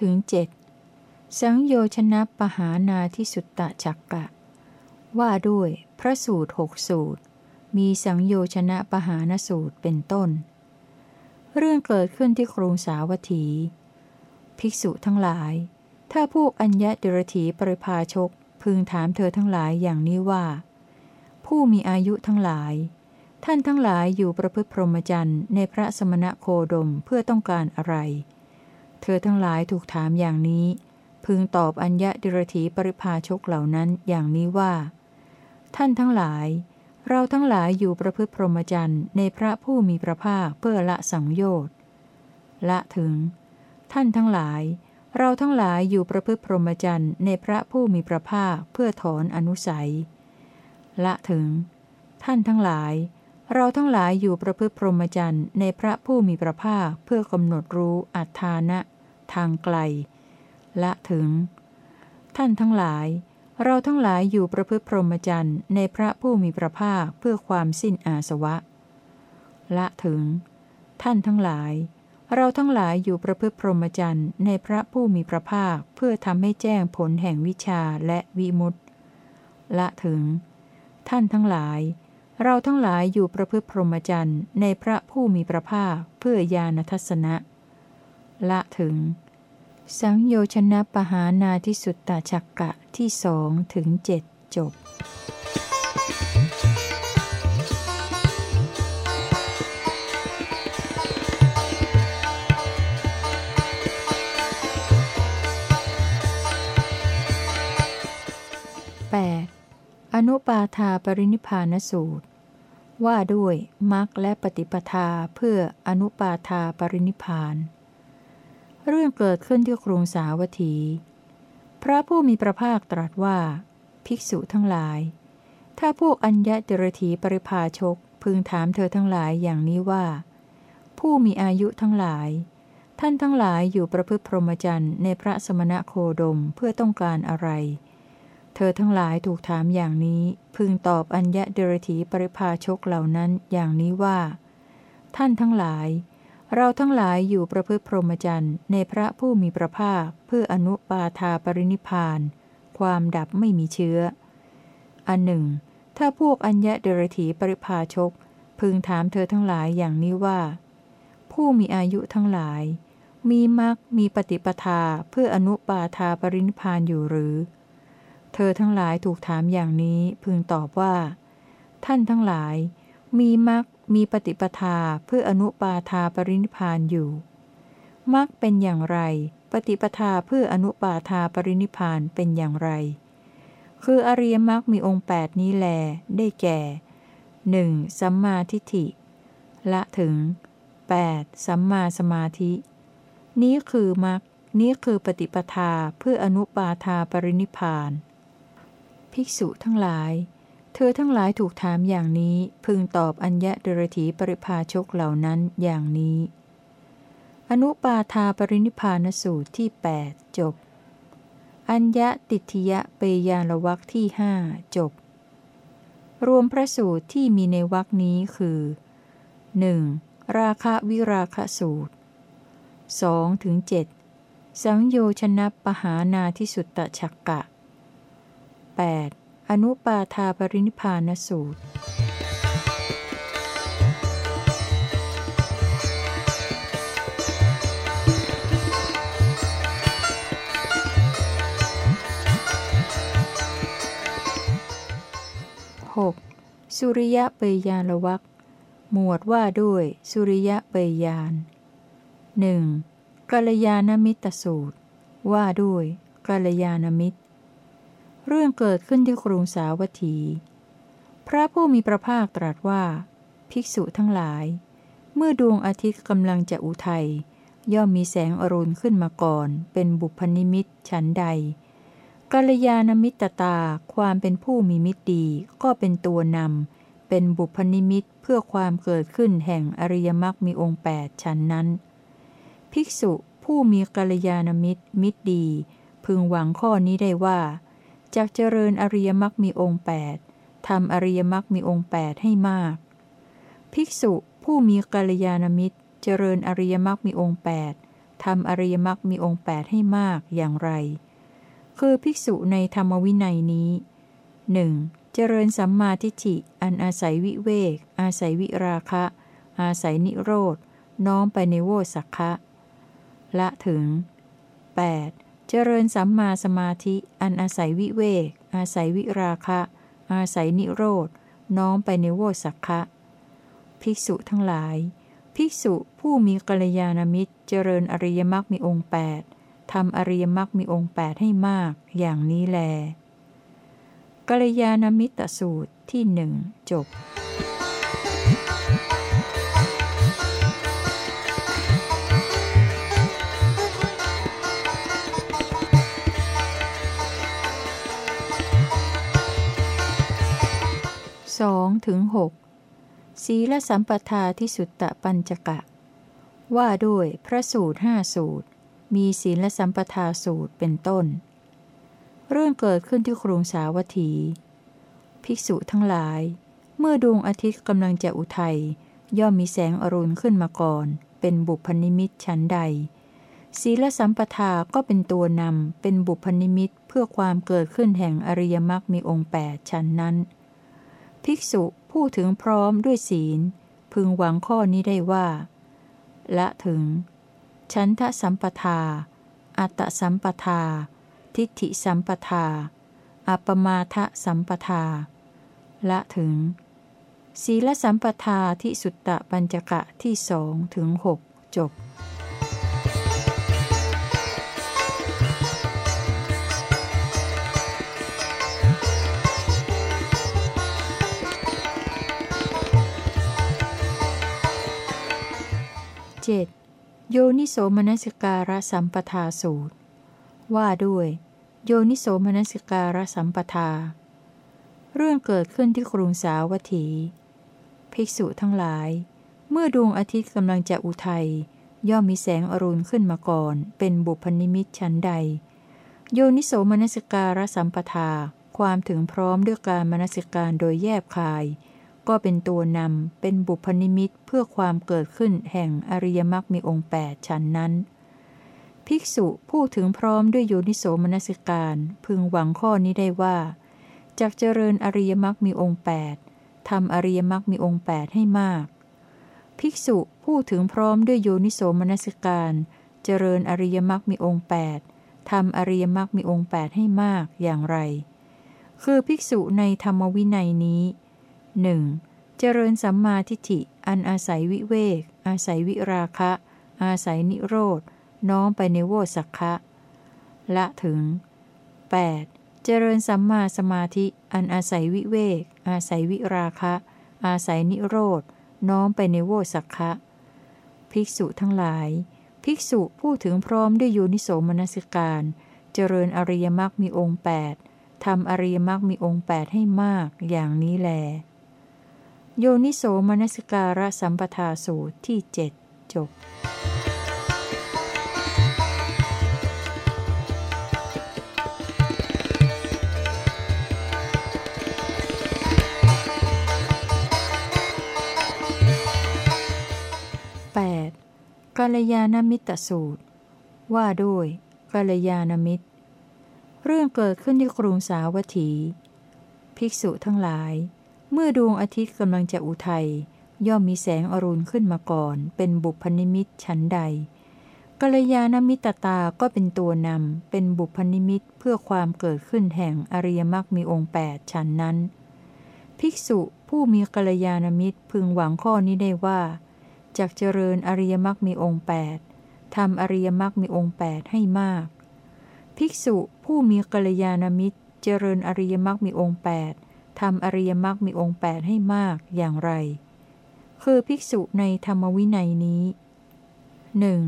ถึงเจ็ดสังโยชนะปหานาที่สุตตะจักกะ ว่าด้วยพระสูตรหกสูตร มีสังโยชนะปหานสูตรเป็นต้น เรื่องเกิดขึ้นที่กรุงสาวัตถี ภิกษุทั้งหลาย ถ้าพวกอัญญะเดรถีปริภาชกพึงถามเธอทั้งหลายอย่างนี้ว่า ผู้มีอายุทั้งหลาย ท่านทั้งหลายอยู่ประพฤติพรหมจรรย์ในพระสมณะโคดมเพื่อต้องการอะไร เธอทั้งหลายถูกถามอย่างนี้ พึงตอบอัญญะเดรถีปริภาชกเหล่านั้นอย่างนี้ว่า ท่านทั้งหลาย เราทั้งหลายอยู่ประพฤติพรหมจรรย์ในพระผู้มีพระภาคเพื่อละสังโยชน์ละถึง ท่านทั้งหลาย เราทั้งหลายอยู่ประพฤติพรหมจรรย์ในพระผู้มีพระภาคเพื่อถอนอนุสัย ละถึง ท่านทั้งหลาย เราทั้งหลายอยู่ประพฤติพรหมจรรย์ในพระผู้มีพระภาคเพื่อกำหนดรู้อัฏฐานะ ทางไกล ละถึง ท่านทั้งหลาย เราทั้งหลายอยู่ประพฤติพรหมจรรย์ในพระผู้มีพระภาคเพื่อความสิ้นอาสวะ ละถึง ท่านทั้งหลาย เราทั้งหลายอยู่ประพฤติพรหมจรรย์ในพระผู้มีพระภาคเพื่อทำให้แจ้งผลแห่งวิชาและวิมุตติละถึง ท่านทั้งหลาย เราทั้งหลายอยู่ประพฤติพรหมจรรย์ในพระผู้มีพระภาคเพื่อญาณทัศนะ ละถึง สังโยชนะปหานาที่สุตตาชักกะที่สองถึงเจ็ดจบ 8. อนุปาทาปรินิพานสูตร ว่าด้วยมรรคและปฏิปทาเพื่ออนุปาทาปรินิพานเรื่องเกิดขึ้นที่กรุงสาวัตถี พระผู้มีพระภาคตรัสว่า ภิกษุทั้งหลาย ถ้าพวกอัญญะเดรถีปริภาชกพึงถามเธอทั้งหลายอย่างนี้ว่า ผู้มีอายุทั้งหลาย ท่านทั้งหลายอยู่ประพฤติพรหมจรรย์ในพระสมณะโคดมเพื่อต้องการอะไร เธอทั้งหลายถูกถามอย่างนี้ พึงตอบอัญญะเดรถีปริภาชกเหล่านั้นอย่างนี้ว่า ท่านทั้งหลาย เราทั้งหลายอยู่ประพฤติพรหมจรรย์ในพระผู้มีพระภาคเพื่ออนุปาทาปรินิพานความดับไม่มีเชื้อ อันหนึ่ง ถ้าพวกอัญญะเดรถีปริภาชก พึงถามเธอทั้งหลายอย่างนี้ว่า ผู้มีอายุทั้งหลาย มีมรรคมีปฏิปทาเพื่ออนุปาทาปรินิพานอยู่หรือ เธอทั้งหลายถูกถามอย่างนี้พึงตอบว่า ท่านทั้งหลาย มีมรรคมีปฏิปทาเพื่ออนุปาทาปรินิพานอยู่มรรคเป็นอย่างไร ปฏิปทาเพื่ออนุปาทาปรินิพานเป็นอย่างไร คืออริยมรรคมีองค์แปดนี้แล ได้แก่หนึ่งสัมมาทิฏฐิ ละถึง 8. สัมมาสมาธิ นี้คือมรรคนี้คือปฏิปทาเพื่ออนุปาทาปรินิพาน ภิกษุทั้งหลาย เธอทั้งหลายถูกถามอย่างนี้พึงตอบอัญญะเดรถีปริภาชกเหล่านั้นอย่างนี้ อนุปาทาปรินิพานสูตรที่ 8 จบ อัญญะติทยะเปยานวักที่หจบ รวมพระสูตรที่มีในวักนี้คือ 1. ราคะวิราคะสูตร2ถึง7สังโยชนะปหานาที่สุตตะชักกะ 8. อนุปาทาปรินิพานสูตร 6. สุริยะเปยยานวักหมวดว่าด้วยสุริยะเปยยานหนึ่งกัลยาณมิตรสูตร ว่าด้วยกัลยาณมิตร เรื่องเกิดขึ้นที่กรุงสาวัตถี พระผู้มีพระภาคตรัสว่า ภิกษุทั้งหลาย เมื่อดวงอาทิตย์กำลังจะอุทัยย่อมมีแสงอรุณขึ้นมาก่อน เป็นบุพนิมิตฉันใดกัลยาณมิตรตาความเป็นผู้มีมิตรดีก็เป็นตัวนำเป็นบุพนิมิตเพื่อความเกิดขึ้นแห่งอริยมรรคมีองค์แปดฉันนั้น ภิกษุผู้มีกัลยาณมิตรมิตรดี พึงหวังข้อนี้ได้ว่า จากเจริญอริยมรรคมีองค์แปดทำอริยมรรคมีองค์แปดให้มาก ภิกษุผู้มีกัลยาณมิตร เจริญอริยมรรคมีองค์แปดทำอริยมรรคมีองค์แปดให้มากอย่างไร คือภิกษุในธรรมวินัยนี้หนึ่งเจริญสัมมาทิฏฐิอันอาศัยวิเวก อาศัยวิราคะ อาศัยนิโรธน้อมไปในโวสักคะ ละถึง 8. เจริญสัมมาสมาธิ อันอาศัยวิเวก อาศัยวิราคะ อาศัยนิโรธ น้อมไปในโวสักคะ ภิกษุทั้งหลาย ภิกษุผู้มีกัลยาณมิตร เจริญอริยมรรคมีองค์8ทำอริยมรรคมีองค์ 8 ให้มาก อย่างนี้แลกัลยาณมิตรสูตรที่หนึ่งจบ สองถึงหกศีลสัมปทาที่สุตตะปัญจกะ ว่าด้วยพระสูตรห้าสูตร มีศีลสัมปทาสูตรเป็นต้น เรื่องเกิดขึ้นที่ครุงสาวัตถี ภิกษุทั้งหลาย เมื่อดวงอาทิตย์กำลังจะอุทัย ย่อมมีแสงอรุณขึ้นมาก่อน เป็นบุพนิมิตชั้นใด ศีลสัมปทาก็เป็นตัวนำเป็นบุพนิมิตเพื่อความเกิดขึ้นแห่งอริยมรรคมีองค์แปดชั้นนั้น ภิกษุพูดถึงพร้อมด้วยศีล พึงหวังข้อนี้ได้ว่า ละถึง ชันทสัมปทา อัตสัมปทา ทิฏฐิสัมปทา อัปมาทะสัมปทา ละถึง ศีลสัมปทาที่สุตตะปัญจกะที่สองถึงหกจบ 7. โยนิโสมนสิการะสัมปทาสูตร ว่าด้วย โยนิโสมนสิการะสัมปทา เรื่องเกิดขึ้นที่กรุงสาวัตถี ภิกษุทั้งหลาย เมื่อดวงอาทิตย์กำลังจะอุทัย ย่อมมีแสงอรุณขึ้นมาก่อน เป็นบุพนิมิตชั้นใด โยนิโสมนสิการะสัมปทา ความถึงพร้อมด้วยการมนสิการโดยแยบคาย ก็เป็นตัวนำเป็นบุพนิมิตเพื่อความเกิดขึ้นแห่งอริยมรรคมีองค์แปดชั้นนั้น ภิกษุพูดถึงพร้อมด้วยโยนิโสมนสิการพึงหวังข้อนี้ได้ว่าจากเจริญอริยมรรคมีองค์แปดทำอริยมรรคมีองค์แปดให้มาก ภิกษุพูดถึงพร้อมด้วยโยนิโสมนสิการเจริญอริยมรรคมีองค์แปดทำอริยมรรคมีองค์แปดให้มากอย่างไร คือภิกษุในธรรมวินัยนี้ หนึ่งเจริญสัมมาทิฏฐิ อันอาศัยวิเวก อาศัยวิราคะ อาศัยนิโรธ น้อมไปในโวสักคะ ละถึง 8. เจริญสัมมาสมาธิ อันอาศัยวิเวก อาศัยวิราคะ อาศัยนิโรธ น้อมไปในโวสักคะ ภิกษุทั้งหลาย ภิกษุพูดถึงพร้อมด้วยโยนิโสมนสิการ เจริญอริยมรรคมีองค์ 8ทำอริยมรรคมีองค์ 8 ให้มากอย่างนี้แล โยนิโสมนสิการะสัมปทาสูตรที่เจ็ดจบแปดกาลยานมิตรสูตร ว่าด้วยกาลยานมิตร เรื่องเกิดขึ้นที่กรุงสาวัตถี ภิกษุทั้งหลาย เมื่อดวงอาทิตย์กำลังจะอุทัยย่อมมีแสงอรุณขึ้นมาก่อน เป็นบุพนิมิตชั้นใดกัลยาณมิตตาก็เป็นตัวนำเป็นบุพนิมิตเพื่อความเกิดขึ้นแห่งอริยมรรคมีองค์แปดชั้นนั้น ภิกษุผู้มีกัลยาณมิตรพึงหวังข้อนี้ได้ว่าจากเจริญอริยมรรคมีองค์แปดทำอริยมรรคมีองค์แปดให้มาก ภิกษุผู้มีกัลยาณมิตร เจริญอริยมรรคมีองค์แปด ทำอริยมรรคมีองค์แปดให้มากอย่างไร คือภิกษุในธรรมวินัยนี้หนึ่ง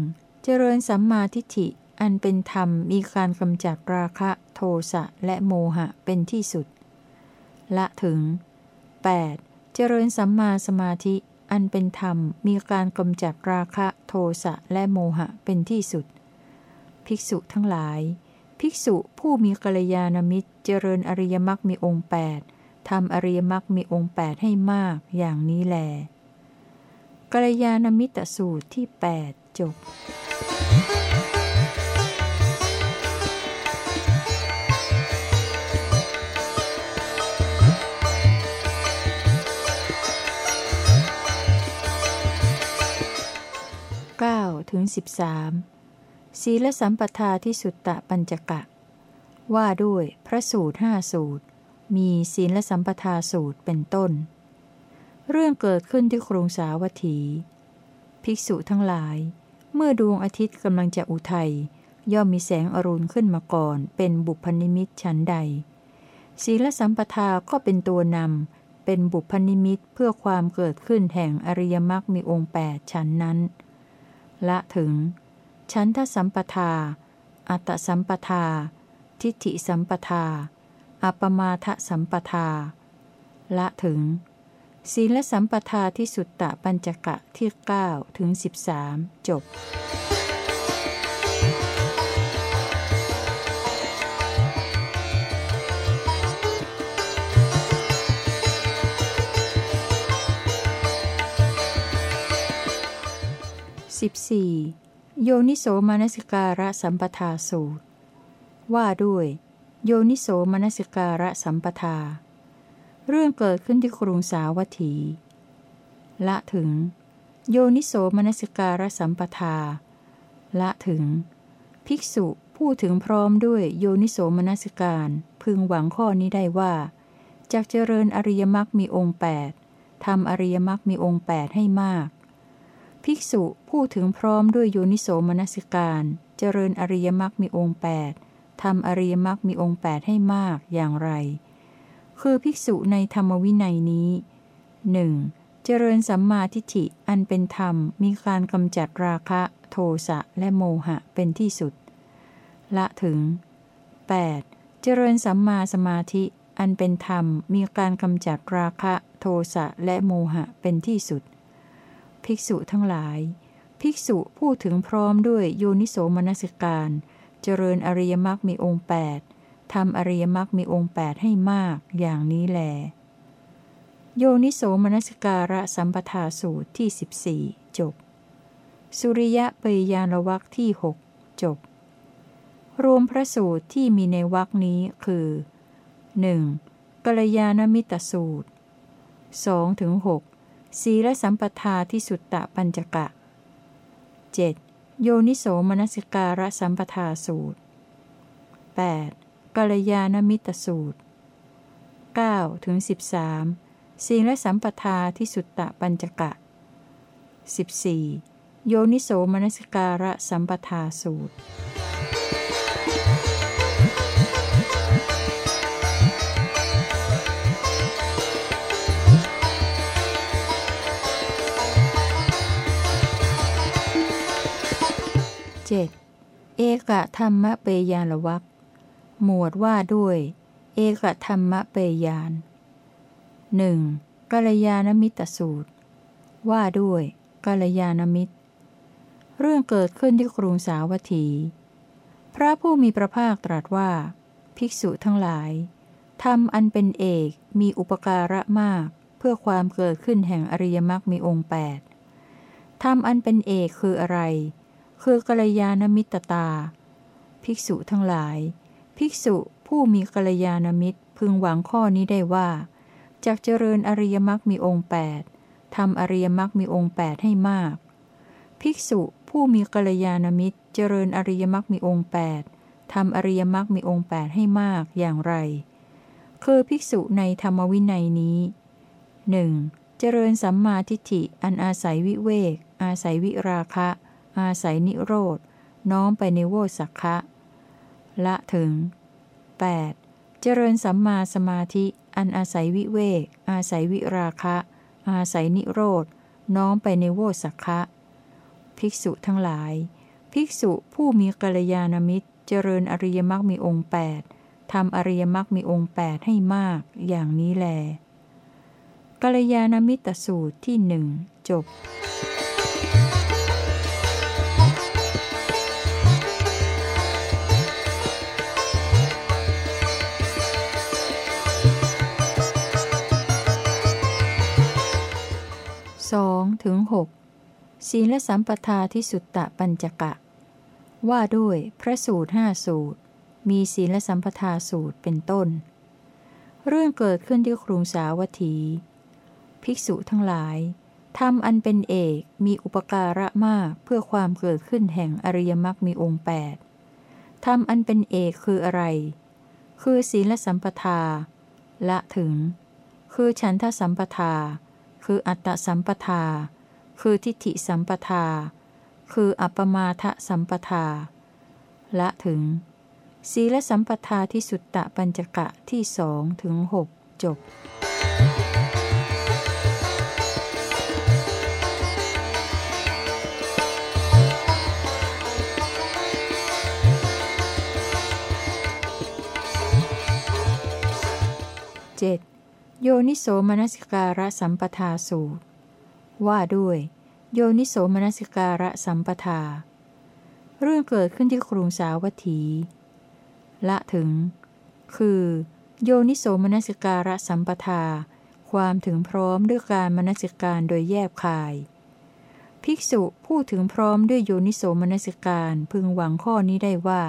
เจริญสัมมาทิฏฐิอันเป็นธรรมมีการกำจัดราคะ โทสะและโมหะเป็นที่สุด ละถึง 8. เจริญสัมมาสมาธิ อันเป็นธรรมมีการกำจัดราคะ โทสะและโมหะเป็นที่สุด ภิกษุทั้งหลาย ภิกษุผู้มีกัลยาณมิตรเจริญอริยมรรคมีองค์แปด ทำอริยมรรคมีองค์แปดให้มากอย่างนี้แลกัลยานมิตรสูตรที่ 8 จบ9ถึง13 ศีลสัมปทาที่สุตตะปัญจกะ ว่าด้วยพระสูตรห้าสูตร มีศีลและสัมปทาสูตรเป็นต้น เรื่องเกิดขึ้นที่กรุงสาวัตถี ภิกษุทั้งหลาย เมื่อดวงอาทิตย์กำลังจะอุทัยย่อมมีแสงอรุณขึ้นมาก่อน เป็นบุพนิมิตชั้นใด ศีลสัมปทาก็เป็นตัวนำเป็นบุพนิมิตเพื่อความเกิดขึ้นแห่งอริยมรรคมีองค์แปดชั้นนั้น ละถึง ชั้นทสัมปทา อัตสัมปทา ทิฏฐิสัมปทา อัปมาทสัมปทา ละถึง ศีลสัมปทาที่สุตตะปัญจกะที่9ถึง13 จบ 14. โยนิโสมนสิการะสัมปทาสูตร ว่าด้วย โยนิโสมนสิการะสัมปทา เรื่องเกิดขึ้นที่กรุงสาวัตถี ละถึง โยนิโสมนสิการะสัมปทา ละถึง ภิกษุผู้ถึงพร้อมด้วยโยนิโสมนสิการ พึงหวังข้อนี้ได้ว่าจากเจริญอริยมรรคมีองค์8ทำอริยมรรคมีองค์ 8 ให้มาก ภิกษุผู้ถึงพร้อมด้วยโยนิโสมนสิการ เจริญอริยมรรคมีองค์ 8 ทำอริยมรรคมีองค์ 8 ให้มากอย่างไร คือภิกษุในธรรมวินัยนี้หนึ่งเจริญสัมมาทิฏฐิอันเป็นธรรมมีการกำจัดราคะ โทสะและโมหะเป็นที่สุด ละถึง 8. เจริญสัมมาสมาธิอันเป็นธรรมมีการกำจัดราคะ โทสะและโมหะเป็นที่สุด ภิกษุทั้งหลาย ภิกษุพูดถึงพร้อมด้วยโยนิโสมนสิการ เจริญอริยมรรคมีองค์8ทำอริยมรรคมีองค์ 8 ให้มาก อย่างนี้แล โยนิโสมนสการะสัมปทาสูตรที่ 14 จบ สุริยะปยยานวักที่ 6 จบ รวมพระสูตรที่มีในวักนี้คือ 1. กัลยาณมิตรสูตร 2-6ถึงศีลสัมปทาที่สุตตะปัญจกะ 7. โยนิโสมนสิการะสัมปทาสูตร 8. กัลยาณมิตรสูตร9ถึง13ศีละสัมปทาที่สุตตะปัญจกะ 14. โยนิโสมนสิการะสัมปทาสูตร 7. เอกธรรมเปยานวักหมวดว่าด้วย เอกธรรมเปยานหนึ่งกัลยาณมิตรสูตร ว่าด้วยกัลยาณมิตร เรื่องเกิดขึ้นที่กรุงสาวัตถี พระผู้มีพระภาคตรัสว่า ภิกษุทั้งหลายธรรมอันเป็นเอกมีอุปการะมากเพื่อความเกิดขึ้นแห่งอริยมรรคมีองค์8ธรรมอันเป็นเอกคืออะไร คือกัลยาณมิตรตา ภิกษุทั้งหลาย ภิกษุผู้มีกัลยาณมิตรพึงหวังข้อนี้ได้ว่าจากเจริญอริยมรรคมีองค์8ทำอริยมรรคมีองค์ 8 ให้มาก ภิกษุผู้มีกัลยาณมิตร เจริญอริยมรรคมีองค์ 8ทำอริยมรรคมีองค์ 8 ให้มากอย่างไร คือภิกษุในธรรมวินัยนี้หนึ่งเจริญสัมมาทิฏฐิอันอาศัยวิเวก อาศัยวิราคะ อาศัยนิโรธ น้อมไปในโวสักคะ ละถึง 8. เจริญสัมมาสมาธิอันอาศัยวิเวก อาศัยวิราคะ อาศัยนิโรธ น้อมไปในโวสักคะ ภิกษุทั้งหลาย ภิกษุผู้มีกัลยาณมิตร เจริญอริยมรรคมีองค์ 8ทำอริยมรรคมีองค์ 8 ให้มากอย่างนี้แลกัลยาณมิตรสูตรที่หนึ่งจบ 2ถึง6ศีลสัมปทาที่สุตตะปัญจกะ ว่าด้วยพระสูตรห้าสูตร มีศีลสัมปทาสูตรเป็นต้น เรื่องเกิดขึ้นที่ครุงสาวัตถี ภิกษุทั้งหลายธรรมอันเป็นเอกมีอุปการะมากเพื่อความเกิดขึ้นแห่งอริยมรรคมีองค์8ธรรมอันเป็นเอกคืออะไร คือศีลสัมปทา ละถึง คือฉันทสัมปทา คืออัตตสัมปทา คือทิฏฐิสัมปทา คืออัปมาทสัมปทา ละถึง ศีลสัมปทาที่สุตตะปัญจกะที่สองถึงหกจบ 7. โยนิโสมนสิการะสัมปทาสูตร ว่าด้วย โยนิโสมนสิการะสัมปทา เรื่องเกิดขึ้นที่กรุงสาวัตถี ละถึง คือ โยนิโสมนสิการะสัมปทา ความถึงพร้อมด้วยการมนสิการโดยแยบคาย ภิกษุพูดถึงพร้อมด้วยโยนิโสมนสิการพึงหวังข้อนี้ได้ว่า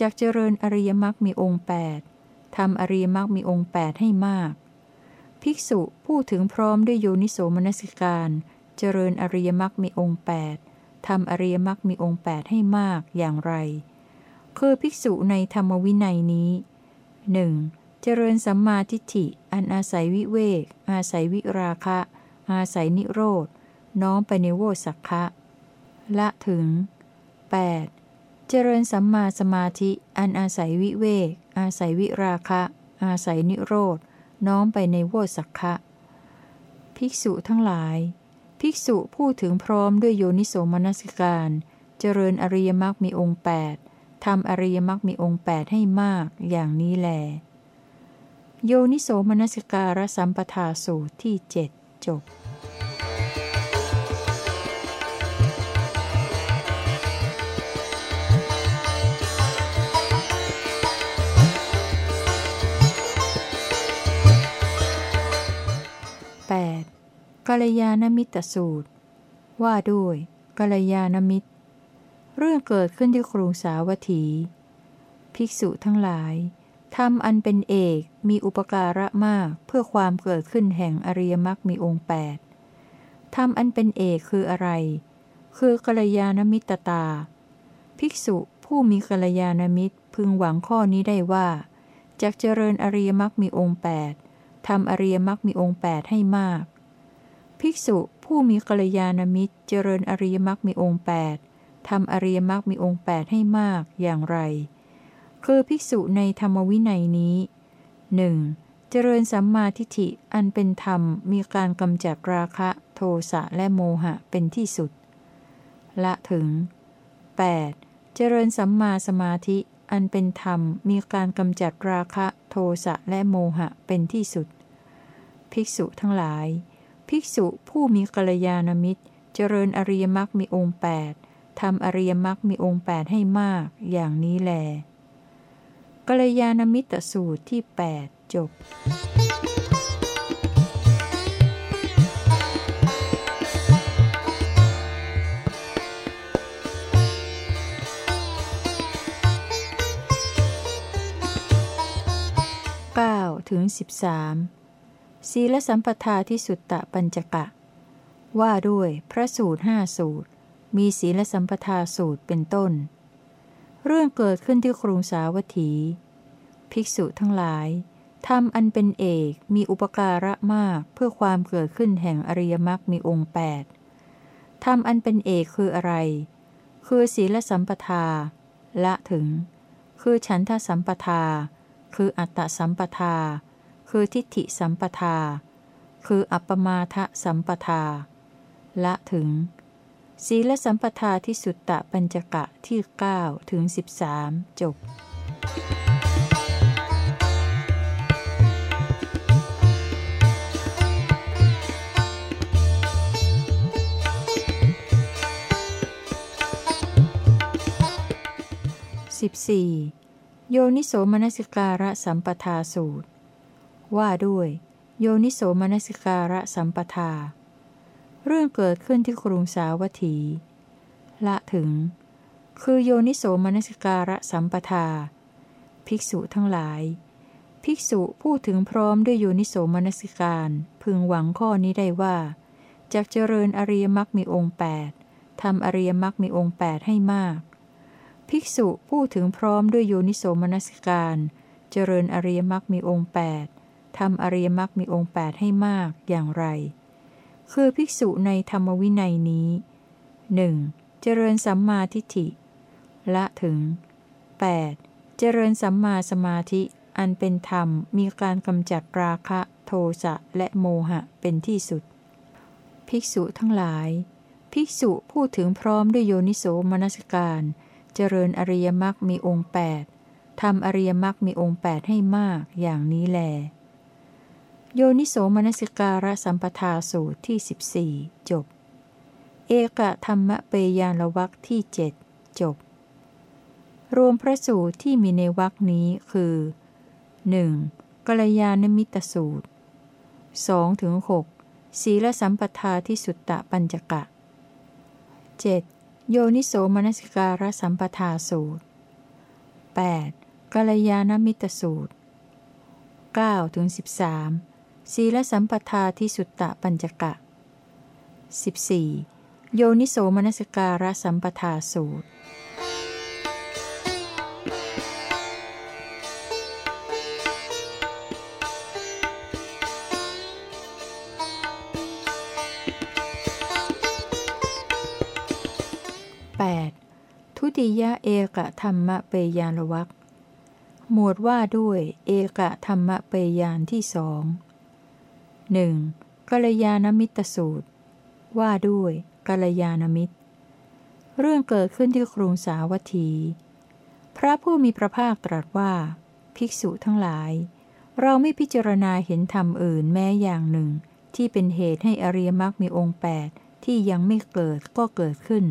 จากเจริญอริยมรรคมีองค์ 8ทำอริยมรรคมีองค์ 8 ให้มาก ภิกษุพูดถึงพร้อมด้วยโยนิโสมนสิการ เจริญอริยมรรคมีองค์ 8ทำอริยมรรคมีองค์ 8 ให้มากอย่างไร คือภิกษุในธรรมวินัยนี้หนึ่งเจริญสัมมาทิฏฐิ อันอาศัยวิเวก อาศัยวิราคะ อาศัยนิโรธน้อมไปในโวสักคะละถึง 8. เจริญสัมมาสมาธิ อันอาศัยวิเวก อาศัยวิราคะ อาศัยนิโรธ น้อมไปในโวสักคะ ภิกษุทั้งหลาย ภิกษุพูดถึงพร้อมด้วยโยนิโสมนสิการ เจริญอริยมรรคมีองค์ 8ทำอริยมรรคมีองค์ 8 ให้มากอย่างนี้แล โยนิโสมนสิการสัมปทาสูตรที่เจ็ดจบ กัลยาณมิตรสูตร ว่าด้วยกัลยาณมิตร เรื่องเกิดขึ้นที่กรุงสาวัตถี ภิกษุทั้งหลายทำอันเป็นเอกมีอุปการะมากเพื่อความเกิดขึ้นแห่งอริยมรรคมีองค์8ทำอันเป็นเอกคืออะไร คือกัลยาณมิตรตา ภิกษุผู้มีกัลยาณมิตรพึงหวังข้อนี้ได้ว่าจากเจริญอริยมรรคมีองค์8ทำอริยมรรคมีองค์8ให้มาก ภิกษุผู้มีกัลยาณมิตรเจริญอริยมรรคมีองค์ 8ทำอริยมรรคมีองค์ 8 ให้มากอย่างไร คือภิกษุในธรรมวินัยนี้หนึ่งเจริญสัมมาทิฏฐิอันเป็นธรรมมีการกำจัดราคะ โทสะและโมหะเป็นที่สุด ละถึง 8. เจริญสัมมาสมาธิอันเป็นธรรมมีการกำจัดราคะ โทสะและโมหะเป็นที่สุด ภิกษุทั้งหลาย ภิกษุผู้มีกัลยาณมิตร เจริญอริยมรรคมีองค์8ทำอริยมรรคมีองค์8ให้มาก อย่างนี้แลกัลยาณมิตรสูตรที่ 8 จบ9ถึง13 ศีลสัมปทาที่สุตตะปัญจกะ ว่าด้วยพระสูตรห้าสูตร มีศีลสัมปทาสูตรเป็นต้น เรื่องเกิดขึ้นที่กรุงสาวัตถี ภิกษุทั้งหลายทำอันเป็นเอกมีอุปการะมากเพื่อความเกิดขึ้นแห่งอริยมรรคมีองค์8ทำอันเป็นเอกคืออะไร คือศีลสัมปทา ละถึง คือฉันทสัมปทา คืออัตตสัมปทา คือทิฏฐิสัมปทา คืออัปปมาทะสัมปทา ละถึง ศีลสัมปทาที่สุตตะปัญจกะที่ 9 ถึง 13 จบสิบสี่โยนิโสมนสิการะสัมปทาสูตร ว่าด้วย โยนิโสมนสิการะสัมปทา เรื่องเกิดขึ้นที่กรุงสาวัตถี ละถึง คือโยนิโสมนสิการะสัมปทา ภิกษุทั้งหลาย ภิกษุพูดถึงพร้อมด้วยโยนิโสมนสิการ พึงหวังข้อนี้ได้ว่าจากเจริญอริยมรรคมีองค์8ทำอริยมรรคมีองค์ 8 ให้มาก ภิกษุผู้ถึงพร้อมด้วยโยนิโสมนสิการ เจริญอริยมรรคมีองค์8 ทำอริยมรรคมีองค์ 8 ให้มากอย่างไร คือภิกษุในธรรมวินัยนี้หนึ่งเจริญสัมมาทิฏฐิ ละถึง 8. เจริญสัมมาสมาธิอันเป็นธรรมมีการกำจัดราคะโทสะและโมหะเป็นที่สุด ภิกษุทั้งหลาย ภิกษุพูดถึงพร้อมด้วยโยนิโสมนสการ เจริญอริยมรรคมีองค์ 8ทำอริยมรรคมีองค์ 8 ให้มากอย่างนี้แล โยนิโสมนสิการะสัมปทาสูตรที่ 14 จบ เอกธรรมเปยานละวักที่เจ็ดจบ รวมพระสูตรที่มีในวักนี้คือ 1. กัลยาณมิตรสูตร 2-6ศีลสัมปทาที่สุตตะปัญจกะ 7. โยนิโสมนสิการะสัมปทาสูตร 8. กัลยาณมิตรสูตร9-13 ศีลสัมปทาที่สุตตะปัญจกะ 14. โยนิโสมนสการะสัมปทาสูตร 8. ทุติยะเอกธรรมเปยานวักหมวดว่าด้วยเอกธรรมเปยานที่สอง หนึ่งกัลยาณมิตรสูตร ว่าด้วยกัลยาณมิตร เรื่องเกิดขึ้นที่กรุงสาวัตถี พระผู้มีพระภาคตรัสว่า ภิกษุทั้งหลาย เราไม่พิจารณาเห็นธรรมอื่นแม้อย่างหนึ่ง ที่เป็นเหตุให้อริยมรรคมีองค์แปดที่ยังไม่เกิดก็เกิดขึ้น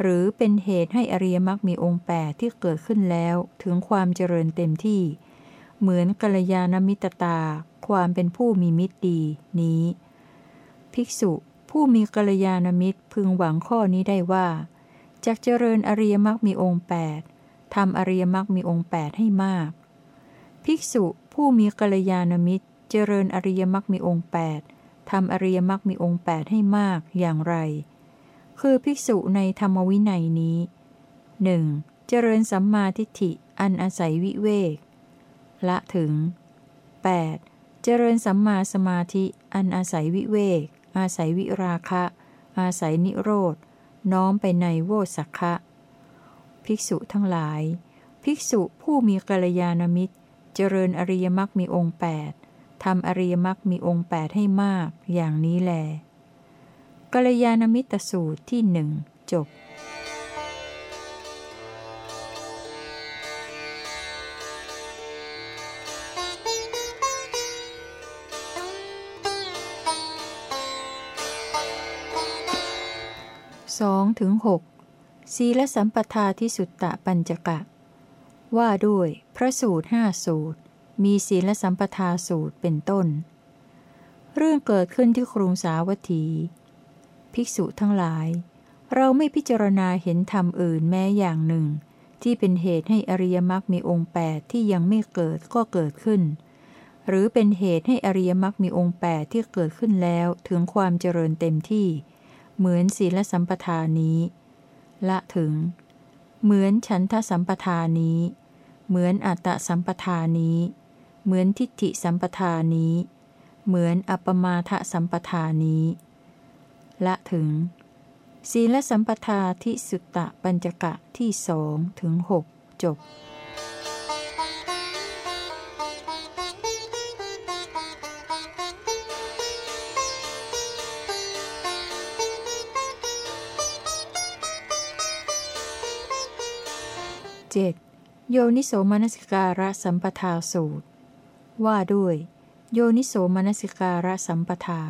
หรือเป็นเหตุให้อริยมรรคมีองค์แปดที่เกิดขึ้นแล้วถึงความเจริญเต็มที่ เหมือนกัลยาณมิตรตา ความเป็นผู้มีมิตรดีนี้ ภิกษุผู้มีกัลยาณมิตรพึงหวังข้อนี้ได้ว่าจากเจริญอริยมรรคมีองค์แปดทำอริยมรรคมีองค์แปดให้มาก ภิกษุผู้มีกัลยาณมิตร เจริญอริยมรรคมีองค์แปดทำอริยมรรคมีองค์แปดให้มากอย่างไร คือภิกษุในธรรมวินัยนี้หนึ่งเจริญสัมมาทิฏฐิอันอาศัยวิเวก ละถึง 8. เจริญสัมมาสมาธิ อันอาศัยวิเวก อาศัยวิราคะ อาศัยนิโรธ น้อมไปในโวสักคะภิกษุทั้งหลาย ภิกษุผู้มีกัลยาณมิตร เจริญอริยมรรคมีองค์ 8ทำอริยมรรคมีองค์ 8 ให้มาก อย่างนี้แลกัลยาณมิตรสูตรที่หนึ่งจบ สองถึงหกศีลสัมปทาที่สุตตะปัญจกะ ว่าด้วยพระสูตรห้าสูตร มีศีลสัมปทาสูตรเป็นต้น เรื่องเกิดขึ้นที่ครุงสาวัตถี ภิกษุทั้งหลาย เราไม่พิจารณาเห็นธรรมอื่นแม้อย่างหนึ่ง ที่เป็นเหตุให้อริยมรรคมีองค์แปดที่ยังไม่เกิดก็เกิดขึ้น หรือเป็นเหตุให้อริยมรรคมีองค์แปดที่เกิดขึ้นแล้วถึงความเจริญเต็มที่ เหมือนศีลสัมปทานี้ ละถึง เหมือนฉันทสัมปทานี้ เหมือนอัตตสัมปทานี้ เหมือนทิฏฐิสัมปทานี้ เหมือนอัปมาทสัมปทานี้ ละถึง ศีลสัมปทาที่สุตตะปัญจกะที่สองถึงหกจบ เจ็ดโยนิโสมนสิการะสัมปทาสูตร ว่าด้วย โยนิโสมนสิการะสัมปทา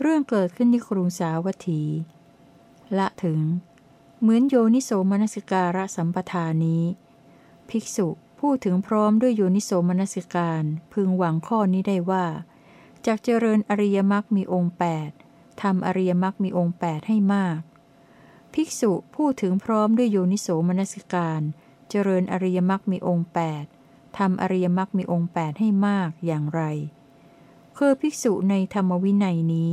เรื่องเกิดขึ้นที่กรุงสาวัตถี ละถึง เหมือนโยนิโสมนสิการะสัมปทานี้ ภิกษุพูดถึงพร้อมด้วยโยนิโสมนสิการพึงหวังข้อนี้ได้ว่าจากเจริญอริยมรรคมีองค์ 8ทำอริยมรรคมีองค์ 8 ให้มาก ภิกษุพูดถึงพร้อมด้วยโยนิโสมนสิการ เจริญอริยมรรคมีองค์8ทำอริยมรรคมีองค์8ให้มากอย่างไร คือภิกษุในธรรมวินัยนี้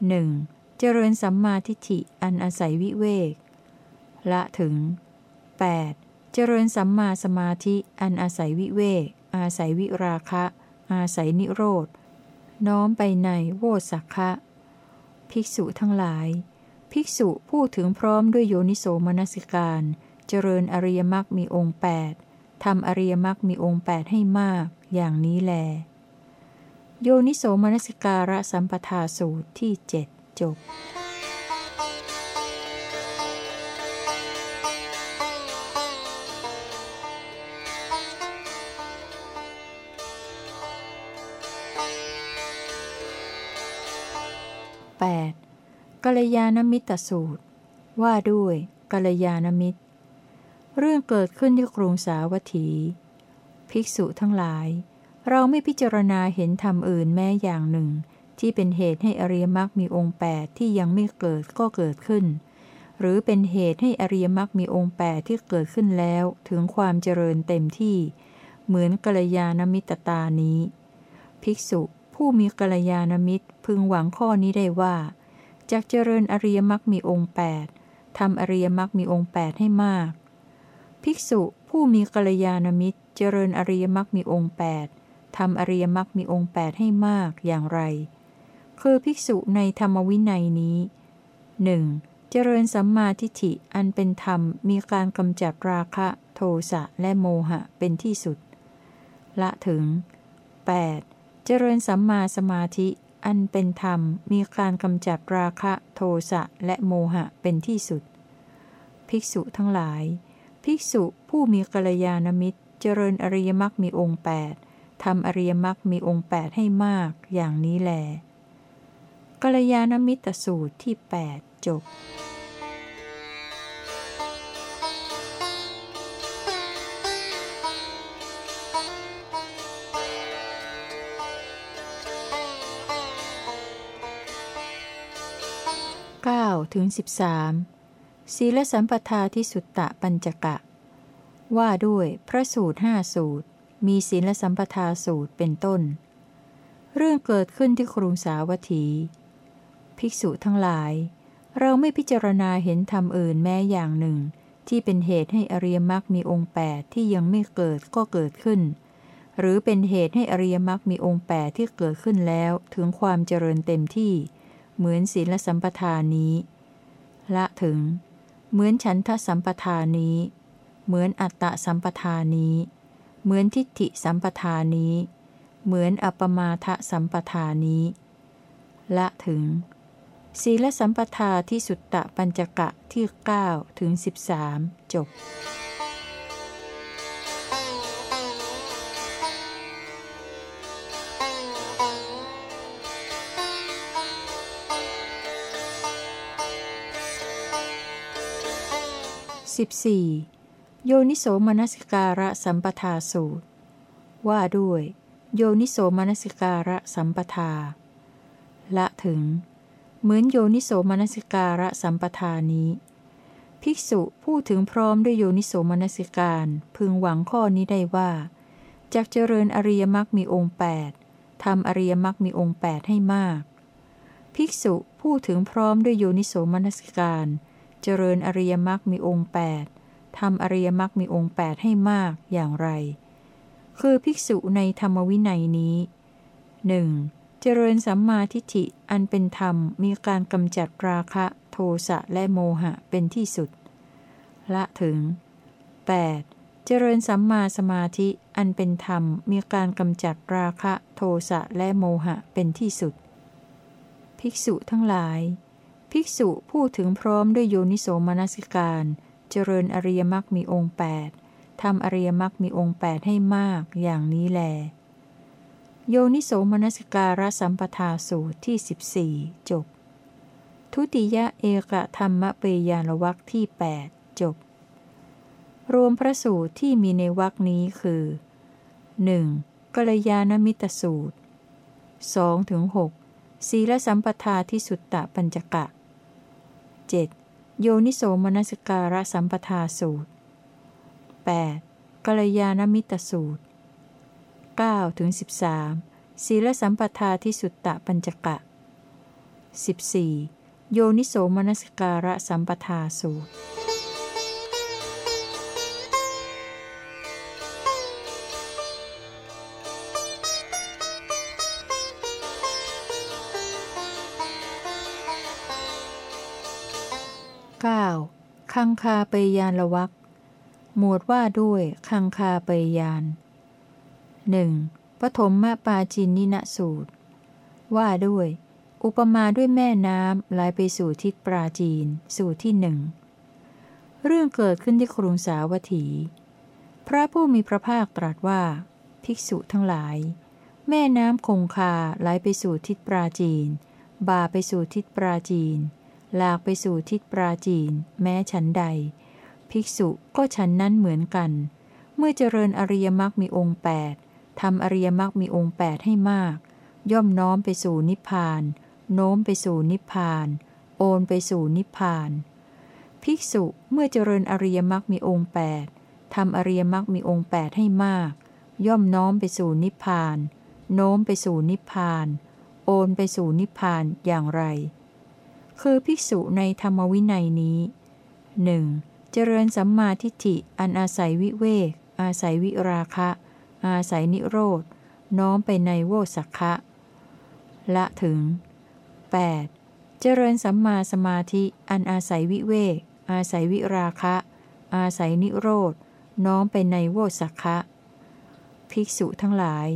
1. เจริญสัมมาทิฏฐิอันอาศัยวิเวก ละถึง 8. เจริญสัมมาสมาธิอันอาศัยวิเวก อาศัยวิราคะ อาศัยนิโรธ น้อมไปในโวสักคะ ภิกษุทั้งหลาย ภิกษุพูดถึงพร้อมด้วยโยนิโสมนสิการ เจริญอริยมรรคมีองค์8ทำอริยมรรคมีองค์ 8 ให้มาก อย่างนี้แล โยนิโสมนสิการะสัมปทาสูตรที่เจ็ดจบ 8. กัลยาณมิตรสูตร ว่าด้วยกัลยาณมิตร เรื่องเกิดขึ้นที่กรุงสาวัตถี ภิกษุทั้งหลาย เราไม่พิจารณาเห็นธรรมอื่นแม้อย่างหนึ่ง ที่เป็นเหตุให้อริยมรรคมีองค์แปดที่ยังไม่เกิดก็เกิดขึ้น หรือเป็นเหตุให้อริยมรรคมีองค์แปดที่เกิดขึ้นแล้วถึงความเจริญเต็มที่ เหมือนกัลยาณมิตรตานี้ ภิกษุผู้มีกัลยาณมิตรพึงหวังข้อนี้ได้ว่า จากเจริญอริยมรรคมีองค์8ทำอริยมรรคมีองค์8ให้มาก ภิกษุผู้มีกัลยาณมิตร เจริญอริยมรรคมีองค์8ทำอริยมรรคมีองค์8ให้มากอย่างไร คือภิกษุในธรรมวินัยนี้หนึ่งเจริญสัมมาทิฏฐิอันเป็นธรรมมีการกำจัดราคะโทสะและโมหะเป็นที่สุด ละถึง 8. เจริญสัมมาสมาธิ อันเป็นธรรมมีการกำจัดราคะโทสะและโมหะเป็นที่สุด ภิกษุทั้งหลาย ภิกษุผู้มีกัลยาณมิตร เจริญอริยมรรคมีองค์8ทำอริยมรรคมีองค์8ให้มากอย่างนี้แลกัลยาณมิตรสูตรที่ 8 จบ 9ถึง13 ศีลสัมปทาที่สุตตะปัญจกะ ว่าด้วยพระสูตรห้าสูตร มีศีลสัมปทาสูตรเป็นต้น เรื่องเกิดขึ้นที่ครุงสาวัตถี ภิกษุทั้งหลาย เราไม่พิจารณาเห็นธรรมอื่นแม้อย่างหนึ่ง ที่เป็นเหตุให้อริยมรรคมีองค์แปดที่ยังไม่เกิดก็เกิดขึ้น หรือเป็นเหตุให้อริยมรรคมีองค์แปดที่เกิดขึ้นแล้วถึงความเจริญเต็มที่ เหมือนศีลสัมปทานี้ ละถึง เหมือนฉันทสัมปทานี้ เหมือนอัตตะสัมปทานี้ เหมือนทิฏฐิสัมปทานี้ เหมือนอัปมาทะสัมปทานี้ ละถึง ศีลสัมปทาที่สุตตะปัญจกะที่ 9 ถึง 13 จบ 14. โยนิโสมนสิการะสัมปทาสูตร ว่าด้วย โยนิโสมนสิการะสัมปทา ละถึง เหมือนโยนิโสมนสิการะสัมปทานี้ ภิกษุพูดถึงพร้อมด้วยโยนิโสมนสิการพึงหวังข้อนี้ได้ว่าจากเจริญอริยมรรคมีองค์ 8ทำอริยมรรคมีองค์ 8 ให้มาก ภิกษุพูดถึงพร้อมด้วยโยนิโสมนสิการ เจริญอริยมรรคมีองค์ 8ทำอริยมรรคมีองค์ 8 ให้มากอย่างไร คือภิกษุในธรรมวินัยนี้หนึ่งเจริญสัมมาทิฏฐิอันเป็นธรรมมีการกำจัดราคะโทสะและโมหะเป็นที่สุด ละถึง 8. เจริญสัมมาสมาธิอันเป็นธรรมมีการกำจัดราคะโทสะและโมหะเป็นที่สุด ภิกษุทั้งหลาย ภิกษุพูดถึงพร้อมด้วยโยนิโสมนสิการ เจริญอริยมรรคมีองค์ 8 ทำอริยมรรคมีองค์ 8 ให้มากอย่างนี้แล โยนิโสมนสิการะสัมปทาสูตรที่ 14 จบ ทุติยะเอกธรรมเปยานวัคที่ 8 จบ รวมพระสูตรที่มีในวัคนี้คือ 1. กัลยาณมิตรสูตร2-6ศีลสัมปทาที่สุตตะปัญจกะ 7. โยนิโสมนสการะสัมปทาสูตร 8. กัลยาณมิตรสูตร9ถึง13 ศีลสัมปทาที่สุตตะปัญจกะ 14. โยนิโสมนสการะสัมปทาสูตร 9. คังคาเปยานละวักหมวดว่าด้วยคังคาเปยานหนึ่งปฐมมปาจินนินะสูตร ว่าด้วย อุปมาด้วยแม่น้ำไหลไปสู่ทิศปราจีน สูตรที่หนึ่ง เรื่องเกิดขึ้นที่กรุงสาวัตถี พระผู้มีพระภาคตรัสว่า ภิกษุทั้งหลาย แม่น้ำคงคาไหลไปสู่ทิศปราจีน บ่าไปสู่ทิศปราจีน หลากไปสู่ทิศปราจีน แม้ฉันใด ภิกษุก็ฉันนั้นเหมือนกัน เมื่อเจริญอริยมรรคมีองค์แปดทำอริยมรรคมีองค์แปดให้มาก ย่อมน้อมไปสู่นิพพาน โน้มไปสู่นิพพาน โอนไปสู่นิพพาน ภิกษุเมื่อเจริญอริยมรรคมีองค์แปดทำอริยมรรคมีองค์แปดให้มาก ย่อมน้อมไปสู่นิพพาน โน้มไปสู่นิพพาน โอนไปสู่นิพพานอย่างไร คือภิกษุในธรรมวินัยนี้หนึ่งเจริญสัมมาทิฏฐิอันอาศัยวิเวก อาศัยวิราคะ อาศัยนิโรธ น้อมไปในโวสักะละถึง 8. เจริญสัมมาสมาธิอันอาศัยวิเวก อาศัยวิราคะ อาศัยนิโรธ น้อมไปในโวสักะภิกษุทั้งหลาย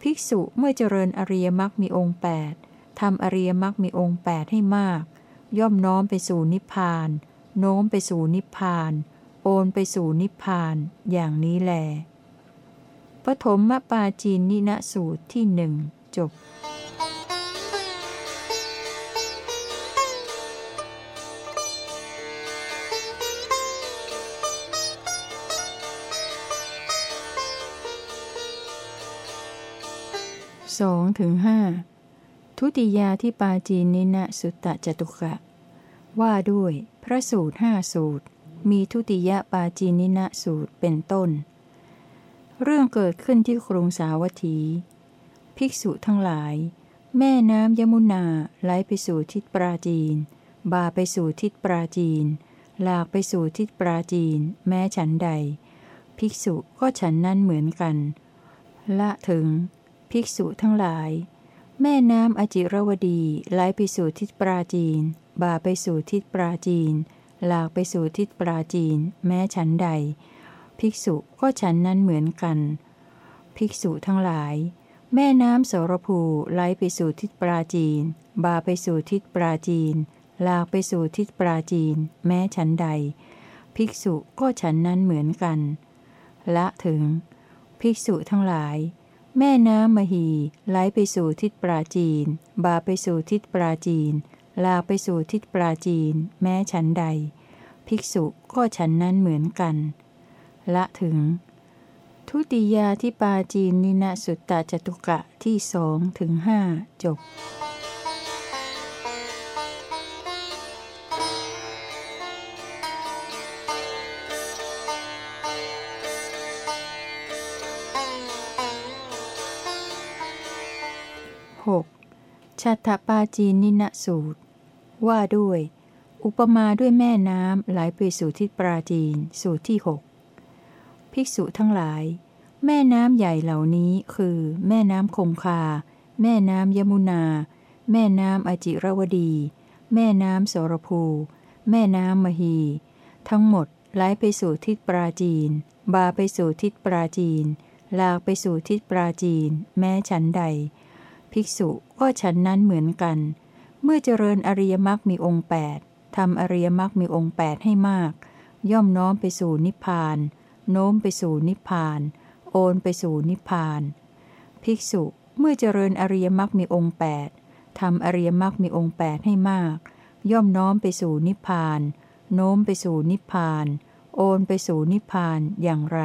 ภิกษุเมื่อเจริญอริยมรรคมีองค์ 8 ทำอริยมรรคมีองค์8ให้มาก ย่อมน้อมไปสู่นิพพาน โน้มไปสู่นิพพาน โอนไปสู่นิพพาน อย่างนี้แลปฐมมปาจีนนินสูตรที่หนึ่งจบสองถึงห้า ทุติยาที่ปาจีนินะสุตตะจตุกะ ว่าด้วย พระสูตรห้าสูตร มีทุติยปาจีนินะสูตรเป็นต้น เรื่องเกิดขึ้นที่กรุงสาวัตถี ภิกษุทั้งหลาย แม่น้ำยมุนาไหลไปสู่ทิศปราจีน บาไปสู่ทิศปราจีน หลากไปสู่ทิศปราจีน แม้ฉันใด ภิกษุก็ฉันนั้นเหมือนกัน ละถึง ภิกษุทั้งหลาย แม่น้ำอจิรวดีไหลไปสู่ทิศปราจีน บ่าไปสู่ทิศปราจีน หลากไปสู่ทิศปราจีน แม้ฉันใด ภิกษุก็ฉันนั้นเหมือนกัน ภิกษุทั้งหลาย แม่น้ำโสรภูไหลไปสู่ทิศปราจีน บ่าไปสู่ทิศปราจีน หลากไปสู่ทิศปราจีน แม้ฉันใด ภิกษุก็ฉันนั้นเหมือนกัน ละถึง ภิกษุทั้งหลาย แม่น้ำมหีไหลไปสู่ทิศปราจีน บาไปสู่ทิศปราจีน ลาไปสู่ทิศปราจีน แม้ฉันใด ภิกษุก็ฉันนั้นเหมือนกัน ละถึง ทุติยาที่ปาจีนนินสุตตาจตุกะที่สองถึงห้าจบ 6. ชัตถปาจีนินสูตร ว่าด้วย อุปมาด้วยแม่น้ำไหลไปสู่ทิศปราจีน สูตรที่หกภิกษุทั้งหลาย แม่น้ำใหญ่เหล่านี้คือ แม่น้ำคงคา แม่น้ำยมุนา แม่น้ำอจิรวดี แม่น้ำโสรภู แม่น้ำมหี ทั้งหมดไหลไปสู่ทิศปราจีน บาไปสู่ทิศปราจีน ลากไปสู่ทิศปราจีน แม้ฉันใด ภิกษุก็ฉันนั้นเหมือนกัน เมื่อเจริญอริยมรรคมีองค์แปดทำอริยมรรคมีองค์แปดให้มาก ย่อมน้อมไปสู่นิพพาน โน้มไปสู่นิพพาน โอนไปสู่นิพพาน ภิกษุเมื่อเจริญอริยมรรคมีองค์แปดทำอริยมรรคมีองค์แปดให้มาก ย่อมน้อมไปสู่นิพพาน โน้มไปสู่นิพพาน โอนไปสู่นิพพานอย่างไร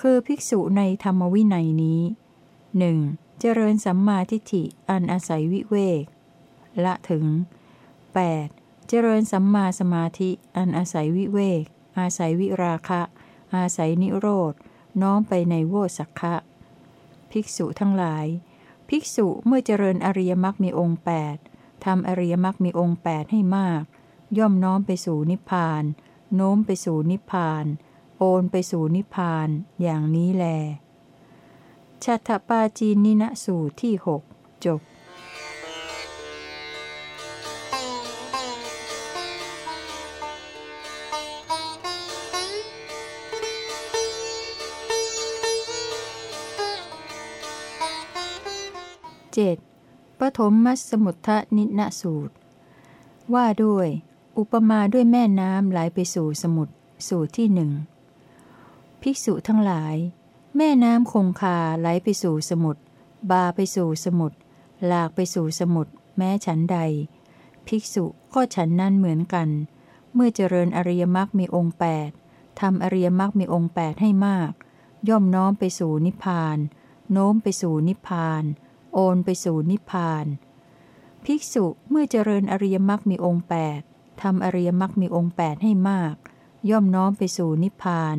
คือภิกษุในธรรมวินัยนี้หนึ่ง เจริญสัมมาทิฏฐิอันอาศัยวิเวก ละถึง 8. เจริญสัมมาสมาธิอันอาศัยวิเวก อาศัยวิราคะ อาศัยนิโรธน้อมไปในโวสักคะ ภิกษุทั้งหลาย ภิกษุเมื่อเจริญอริยมรรคมีองค์ทำอริยมรรคมีองค์แปดให้มาก ย่อมน้อมไปสู่นิพพาน โน้มไปสู่นิพพาน โอนไปสู่นิพพาน อย่างนี้แล ชัตปาจีนินะสูตรที่หกจบ 7. ปฐมมัสสมุทธนินสูตร ว่าด้วย อุปมาด้วยแม่น้ำไหลไปสู่สมุทรสูตรที่หนึ่งภิกษุทั้งหลาย แม่น้ำคงคาไหลไปสู่สมุทรบาไปสู่สมุทรหลากไปสู่สมุทรแม้ฉันใด ภิกษุก็ฉันนั้นเหมือนกัน เมื่อเจริญอริยมรรคมีองค์แปดทำอริยมรรคมีองค์แปดให้มาก ย่อมน้อมไปสู่นิพพาน โน้มไปสู่นิพพาน โอนไปสู่นิพพาน ภิกษุเมื่อเจริญอริยมรรคมีองค์แปดทำอริยมรรคมีองค์แปดให้มาก ย่อมน้อมไปสู่นิพพาน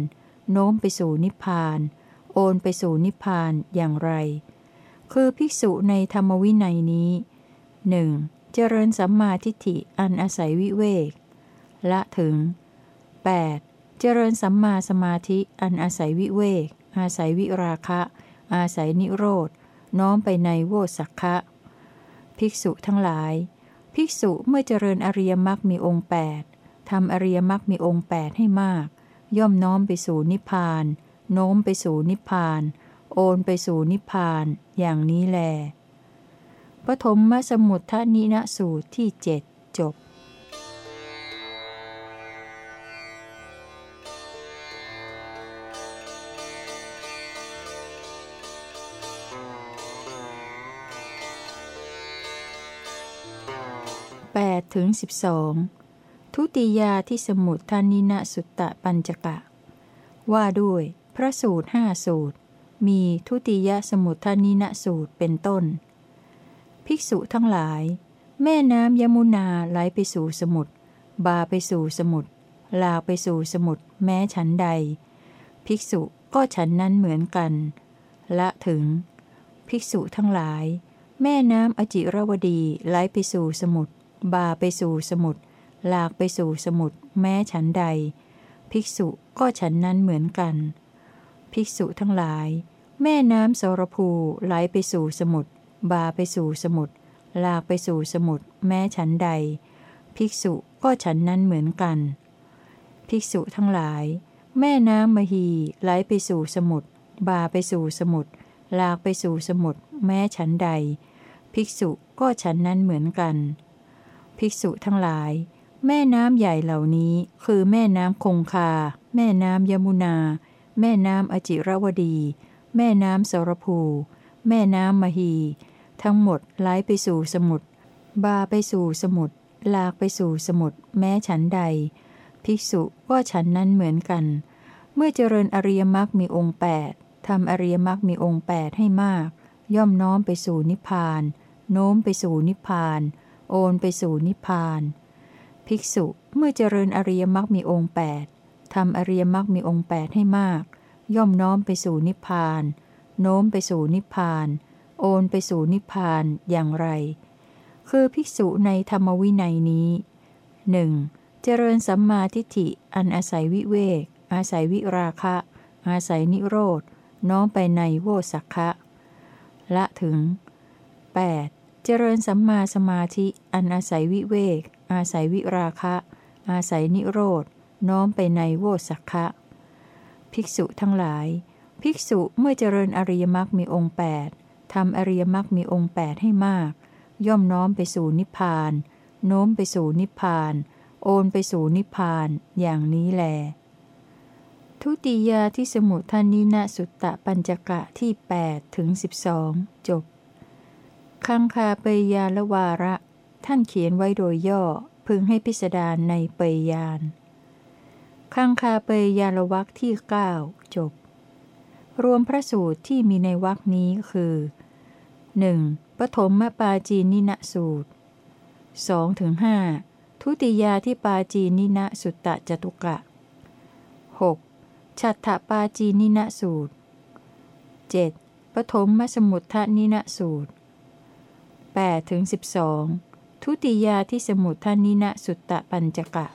โน้มไปสู่นิพพาน โอนไปสู่นิพพานอย่างไร คือภิกษุในธรรมวินัยนี้หนึ่งเจริญสัมมาทิฏฐิอันอาศัยวิเวก ละถึง 8. เจริญสัมมาสมาธิอันอาศัยวิเวก อาศัยวิราคะ อาศัยนิโรธน้อมไปในโวสักคะ ภิกษุทั้งหลาย ภิกษุเมื่อเจริญอริยมรรคมีองค์ 8ทำอริยมรรคมีองค์ 8 ให้มาก ย่อมน้อมไปสู่นิพพาน โน้มไปสู่นิพพาน โอนไปสู่นิพพาน อย่างนี้แล ปฐมมสมุททนินสูตรที่เจ็ดจบ8ถึง12 ทุติยาที่สมุททานินะสุตตะปัญจกะ ว่าด้วย พระสูตรห้าสูตร มีทุติยสมุทานินสูตรเป็นต้น ภิกษุทั้งหลาย แม่น้ำยมุนาไหลไปสู่สมุทรบาไปสู่สมุทรลาไปสู่สมุทรแม้ฉันใด ภิกษุก็ฉันนั้นเหมือนกัน ละถึง ภิกษุทั้งหลาย แม่น้ำอจิรวดีไหลไปสู่สมุทรบาไปสู่สมุทรลากไปสู่สมุทรแม้ฉันใด ภิกษุก็ฉันนั้นเหมือนกัน ภิกษุทั้งหลาย แม่น้ำสรภูไหลไปสู่สมุทรบาไปสู่สมุทรหลากไปสู่สมุทรแม้ฉันใด ภิกษุก็ฉันนั้นเหมือนกัน ภิกษุทั้งหลาย แม่น้ำมหีไหลไปสู่สมุทรบาไปสู่สมุทรหลากไปสู่สมุทรแม้ฉันใด ภิกษุก็ฉันนั้นเหมือนกัน ภิกษุทั้งหลาย แม่น้ำใหญ่เหล่านี้คือแม่น้ำคงคา แม่น้ำยมุนา แม่น้ำอจิรวดี แม่น้ำสรภู แม่น้ำมหี ทั้งหมดไหลไปสู่สมุทรบาไปสู่สมุทรลากไปสู่สมุทรแม้ฉันใด ภิกษุก็ฉันนั้นเหมือนกัน เมื่อเจริญอริยมรรคมีองค์8ทำอริยมรรคมีองค์ 8 ให้มาก ย่อมน้อมไปสู่นิพพาน โน้มไปสู่นิพพาน โอนไปสู่นิพพาน ภิกษุเมื่อเจริญอริยมรรคมีองค์ 8 ทำอริยมรรคมีองค์8ให้มาก ย่อมน้อมไปสู่นิพพาน โน้มไปสู่นิพพาน โอนไปสู่นิพพานอย่างไร คือภิกษุในธรรมวินัยนี้หนึ่งเจริญสัมมาทิฏฐิอันอาศัยวิเวก อาศัยวิราคะ อาศัยนิโรธ น้อมไปในโวสักคะละถึง 8. เจริญสัมมาสมาธิ อันอาศัยวิเวก อาศัยวิราคะ อาศัยนิโรธ น้อมไปในโวสักคะ ภิกษุทั้งหลาย ภิกษุเมื่อเจริญอริยมรรคมีองค์ 8ทำอริยมรรคมีองค์ 8 ให้มาก ย่อมน้อมไปสู่นิพพาน โน้มไปสู่นิพพาน โอนไปสู่นิพพาน อย่างนี้แล ทุติยาที่สมุทานินะสุตตะปัญจกะที่8ถึง12 จบ คังคาเปยยาละวาระ ท่านเขียนไว้โดยย่อพึงให้พิสดารในเปยยาน คังคาเปยยานละวักที่ 9 จบ รวมพระสูตรที่มีในวักนี้คือ 1. ปฐมมปาจีนินะสูตร 2-5 ทุติยาที่ปาจีนินะสุตตะจตุกะ 6. ฉัตถปาจีนินะสูตร 7. ปฐมมสมุทธนินะสูตร8ถึง12ททุติยาที่สมุทนินะสุตตะปัญจกะ